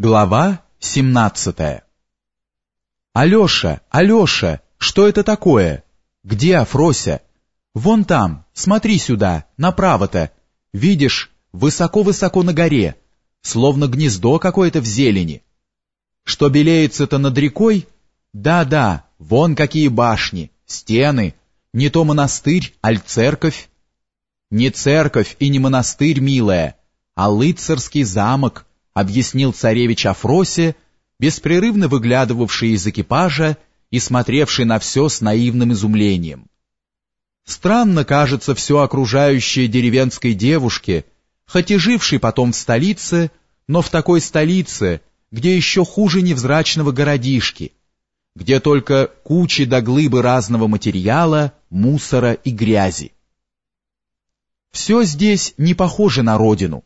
Глава 17 «Алеша, Алеша, что это такое? Где Афрося? Вон там, смотри сюда, направо-то. Видишь, высоко-высоко на горе, словно гнездо какое-то в зелени. Что белеется-то над рекой? Да-да, вон какие башни, стены, не то монастырь, аль церковь. Не церковь и не монастырь, милая, а лыцарский замок, объяснил царевич Афросе, беспрерывно выглядывавший из экипажа и смотревший на все с наивным изумлением. Странно кажется все окружающее деревенской девушке, хоть и жившей потом в столице, но в такой столице, где еще хуже невзрачного городишки, где только кучи до глыбы разного материала, мусора и грязи. Все здесь не похоже на родину.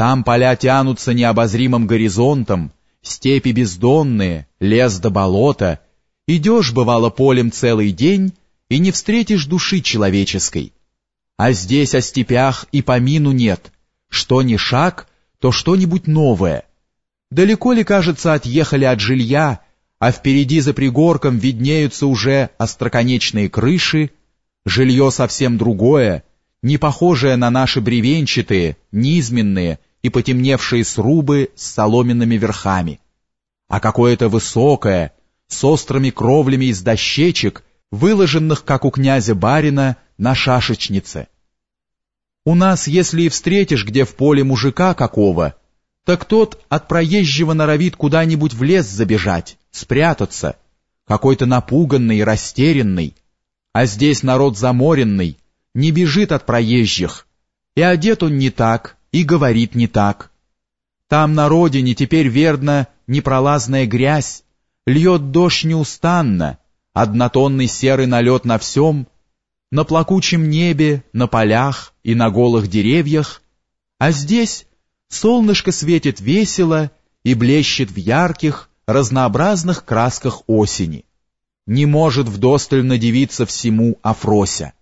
Там поля тянутся необозримым горизонтом, степи бездонные, лес до болота. Идешь, бывало, полем целый день, и не встретишь души человеческой. А здесь о степях и помину нет. Что ни шаг, то что-нибудь новое. Далеко ли, кажется, отъехали от жилья, а впереди за пригорком виднеются уже остроконечные крыши, жилье совсем другое, не похожее на наши бревенчатые, низменные, и потемневшие срубы с соломенными верхами, а какое-то высокое, с острыми кровлями из дощечек, выложенных, как у князя барина, на шашечнице. У нас, если и встретишь где в поле мужика какого, так тот от проезжего норовит куда-нибудь в лес забежать, спрятаться, какой-то напуганный, растерянный, а здесь народ заморенный, не бежит от проезжих, и одет он не так, и говорит не так. Там на родине теперь верно непролазная грязь, льет дождь неустанно, однотонный серый налет на всем, на плакучем небе, на полях и на голых деревьях, а здесь солнышко светит весело и блещет в ярких, разнообразных красках осени. Не может вдосталь надевиться всему Афрося.